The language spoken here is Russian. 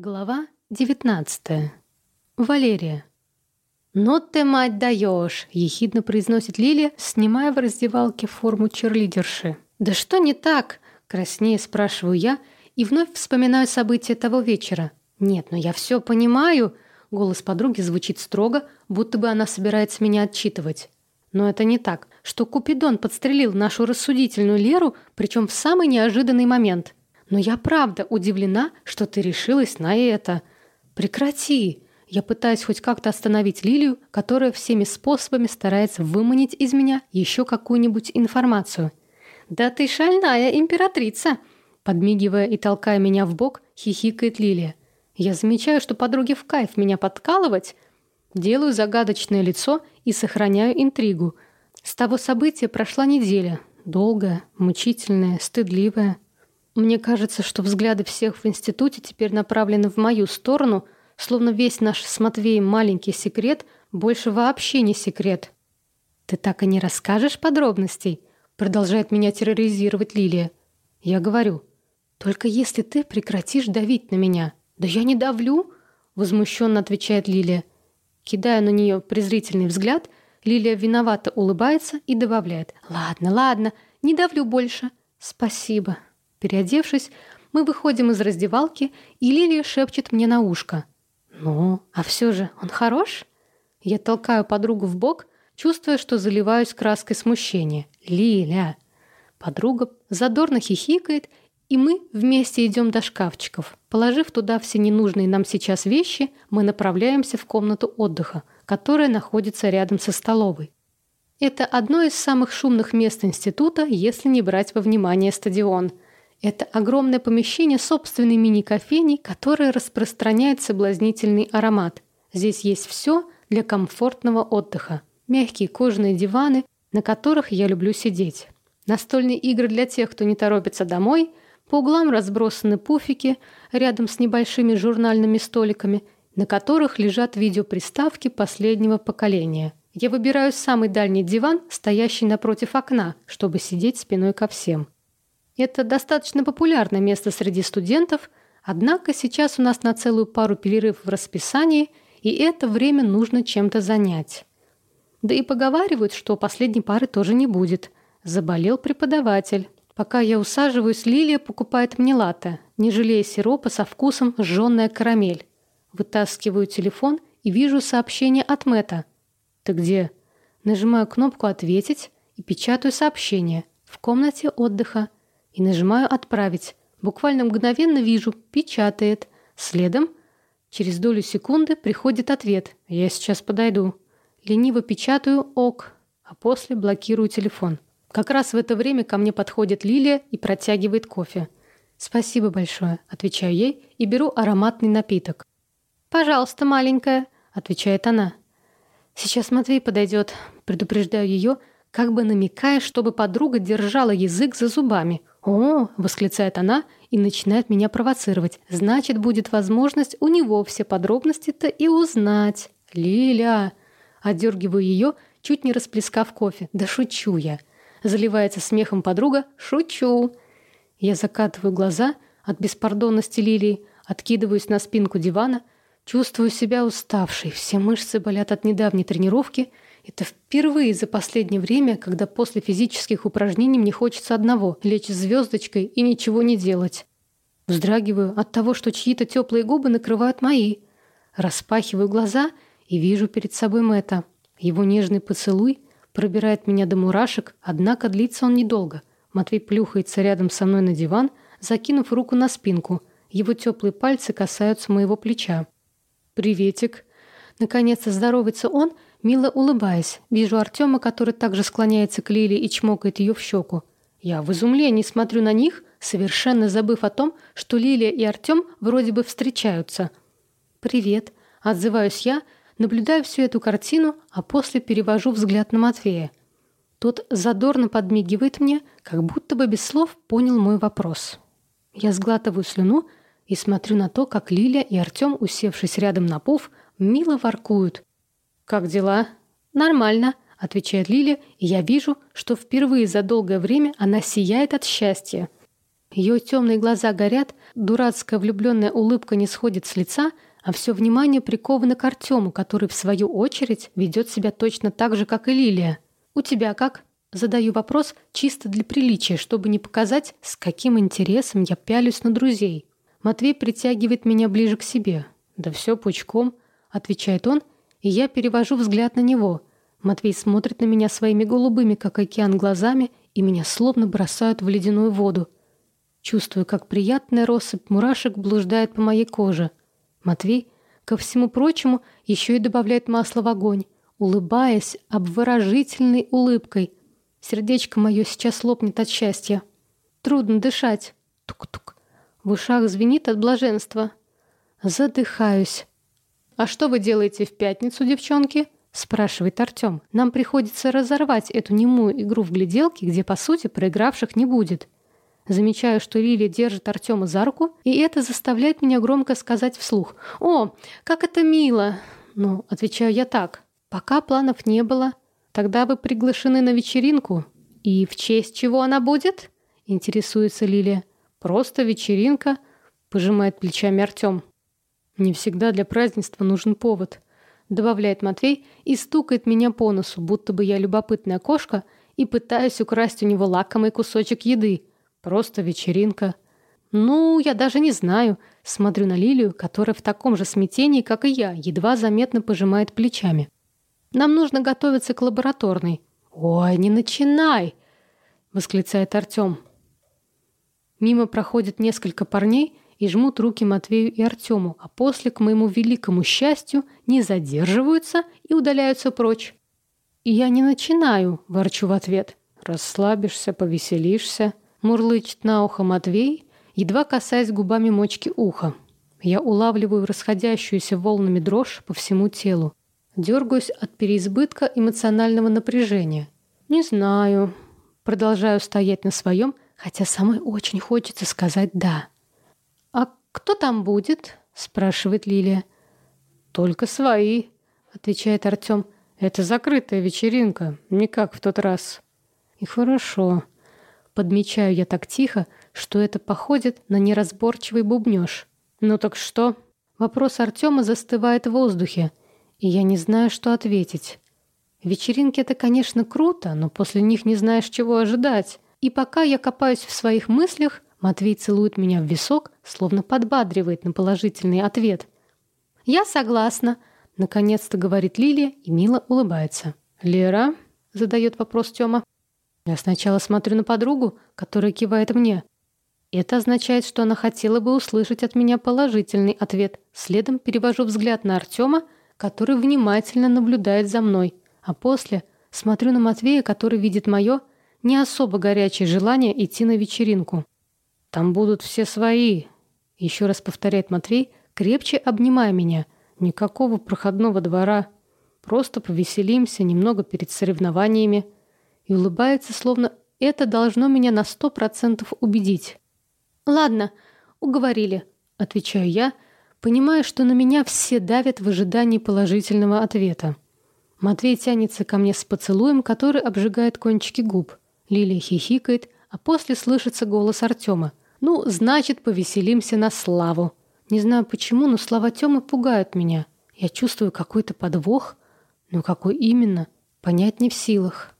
Глава 19. Валерия. «Ну ты, мать, даешь!» — ехидно произносит Лилия, снимая в раздевалке форму черлидерши. «Да что не так?» — краснее спрашиваю я и вновь вспоминаю события того вечера. «Нет, но я все понимаю!» — голос подруги звучит строго, будто бы она собирается меня отчитывать. Но это не так, что Купидон подстрелил нашу рассудительную Леру, причем в самый неожиданный момент — но я правда удивлена, что ты решилась на это. Прекрати. Я пытаюсь хоть как-то остановить Лилию, которая всеми способами старается выманить из меня еще какую-нибудь информацию. Да ты шальная императрица, подмигивая и толкая меня в бок, хихикает Лилия. Я замечаю, что подруге в кайф меня подкалывать, делаю загадочное лицо и сохраняю интригу. С того события прошла неделя, долгая, мучительная, стыдливая. Мне кажется, что взгляды всех в институте теперь направлены в мою сторону, словно весь наш с Матвеем маленький секрет больше вообще не секрет. «Ты так и не расскажешь подробностей?» Продолжает меня терроризировать Лилия. Я говорю, «Только если ты прекратишь давить на меня». «Да я не давлю!» Возмущенно отвечает Лилия. Кидая на нее презрительный взгляд, Лилия виновато улыбается и добавляет. «Ладно, ладно, не давлю больше. Спасибо». Переодевшись, мы выходим из раздевалки, и Лилия шепчет мне на ушко. «Ну, а все же он хорош?» Я толкаю подругу в бок, чувствуя, что заливаюсь краской смущения. «Лиля!» Подруга задорно хихикает, и мы вместе идем до шкафчиков. Положив туда все ненужные нам сейчас вещи, мы направляемся в комнату отдыха, которая находится рядом со столовой. Это одно из самых шумных мест института, если не брать во внимание стадион – это огромное помещение собственной мини-кофейни, которое распространяет соблазнительный аромат. Здесь есть все для комфортного отдыха. Мягкие кожаные диваны, на которых я люблю сидеть. Настольные игры для тех, кто не торопится домой. По углам разбросаны пуфики рядом с небольшими журнальными столиками, на которых лежат видеоприставки последнего поколения. Я выбираю самый дальний диван, стоящий напротив окна, чтобы сидеть спиной ко всем. Это достаточно популярное место среди студентов, однако сейчас у нас на целую пару перерыв в расписании, и это время нужно чем-то занять. Да и поговаривают, что последней пары тоже не будет. Заболел преподаватель. Пока я усаживаюсь, Лилия покупает мне латте, не жалея сиропа со вкусом жжёная карамель. Вытаскиваю телефон и вижу сообщение от Мэта. «Ты где?» Нажимаю кнопку «Ответить» и печатаю сообщение. В комнате отдыха и нажимаю «Отправить». Буквально мгновенно вижу «Печатает». Следом, через долю секунды, приходит ответ «Я сейчас подойду». Лениво печатаю «Ок», а после блокирую телефон. Как раз в это время ко мне подходит Лилия и протягивает кофе. «Спасибо большое», — отвечаю ей и беру ароматный напиток. «Пожалуйста, маленькая», — отвечает она. «Сейчас Матвей подойдет», — предупреждаю ее, как бы намекая, чтобы подруга держала язык за зубами. «О!» — восклицает она и начинает меня провоцировать. «Значит, будет возможность у него все подробности-то и узнать». «Лиля!» — отдергиваю ее, чуть не расплескав кофе. «Да шучу я!» Заливается смехом подруга. «Шучу!» Я закатываю глаза от беспардонности Лилии, откидываюсь на спинку дивана, чувствую себя уставшей, все мышцы болят от недавней тренировки — это впервые за последнее время, когда после физических упражнений мне хочется одного — лечь звездочкой и ничего не делать. Вздрагиваю от того, что чьи-то теплые губы накрывают мои. Распахиваю глаза и вижу перед собой Мэтта. Его нежный поцелуй пробирает меня до мурашек, однако длится он недолго. Матвей плюхается рядом со мной на диван, закинув руку на спинку. Его теплые пальцы касаются моего плеча. «Приветик!» Наконец-то здоровается он — Мило улыбаясь, вижу Артема, который также склоняется к Лиле и чмокает ее в щеку. Я в изумлении смотрю на них, совершенно забыв о том, что Лилия и Артем вроде бы встречаются. «Привет», — отзываюсь я, наблюдаю всю эту картину, а после перевожу взгляд на Матвея. Тот задорно подмигивает мне, как будто бы без слов понял мой вопрос. Я сглатываю слюну и смотрю на то, как Лилия и Артем, усевшись рядом на пуф, мило воркуют, «Как дела?» «Нормально», — отвечает Лиля, и я вижу, что впервые за долгое время она сияет от счастья. Ее темные глаза горят, дурацкая влюбленная улыбка не сходит с лица, а все внимание приковано к Артему, который, в свою очередь, ведет себя точно так же, как и Лилия. «У тебя как?» Задаю вопрос чисто для приличия, чтобы не показать, с каким интересом я пялюсь на друзей. Матвей притягивает меня ближе к себе. «Да все пучком», — отвечает он, и я перевожу взгляд на него. Матвей смотрит на меня своими голубыми, как океан, глазами, и меня словно бросают в ледяную воду. Чувствую, как приятная россыпь мурашек блуждает по моей коже. Матвей, ко всему прочему, еще и добавляет масло в огонь, улыбаясь обворожительной улыбкой — Сердечко мое сейчас лопнет от счастья. Трудно дышать. Тук-тук. В ушах звенит от блаженства. Задыхаюсь. «А что вы делаете в пятницу, девчонки?» спрашивает Артем. «Нам приходится разорвать эту немую игру в гляделки, где, по сути, проигравших не будет». Замечаю, что Лилия держит Артема за руку, и это заставляет меня громко сказать вслух. «О, как это мило!» Ну, отвечаю я так. Пока планов не было, Тогда вы приглашены на вечеринку. И в честь чего она будет? Интересуется Лилия. Просто вечеринка, пожимает плечами Артем. Не всегда для празднества нужен повод, добавляет Матвей и стукает меня по носу, будто бы я любопытная кошка и пытаюсь украсть у него лакомый кусочек еды. Просто вечеринка. Ну, я даже не знаю. Смотрю на Лилию, которая в таком же смятении, как и я, едва заметно пожимает плечами. Нам нужно готовиться к лабораторной». «Ой, не начинай!» — восклицает Артем. Мимо проходят несколько парней и жмут руки Матвею и Артему, а после, к моему великому счастью, не задерживаются и удаляются прочь. И я не начинаю, ворчу в ответ. Расслабишься, повеселишься, мурлычет на ухо Матвей, едва касаясь губами мочки уха. Я улавливаю расходящуюся волнами дрожь по всему телу. Дергаюсь от переизбытка эмоционального напряжения. Не знаю. Продолжаю стоять на своем, хотя самой очень хочется сказать «да». «А кто там будет?» — спрашивает Лилия. «Только свои», — отвечает Артем. «Это закрытая вечеринка, не как в тот раз». «И хорошо». Подмечаю я так тихо, что это походит на неразборчивый бубнёж. «Ну так что?» Вопрос Артема застывает в воздухе — и я не знаю, что ответить. Вечеринки — это, конечно, круто, но после них не знаешь, чего ожидать. И пока я копаюсь в своих мыслях, Матвей целует меня в висок, словно подбадривает на положительный ответ. «Я согласна», — наконец-то говорит Лилия и мило улыбается. «Лера?» — задает вопрос Тёма. Я сначала смотрю на подругу, которая кивает мне. Это означает, что она хотела бы услышать от меня положительный ответ. Следом перевожу взгляд на Артема, который внимательно наблюдает за мной, а после смотрю на Матвея, который видит мое не особо горячее желание идти на вечеринку. «Там будут все свои», — еще раз повторяет Матвей, крепче обнимая меня. «Никакого проходного двора. Просто повеселимся немного перед соревнованиями». И улыбается, словно это должно меня на сто процентов убедить. «Ладно, уговорили», — отвечаю я, — понимая, что на меня все давят в ожидании положительного ответа. Матвей тянется ко мне с поцелуем, который обжигает кончики губ. Лилия хихикает, а после слышится голос Артема. «Ну, значит, повеселимся на славу». Не знаю почему, но слова Тёмы пугают меня. Я чувствую какой-то подвох, но какой именно, понять не в силах.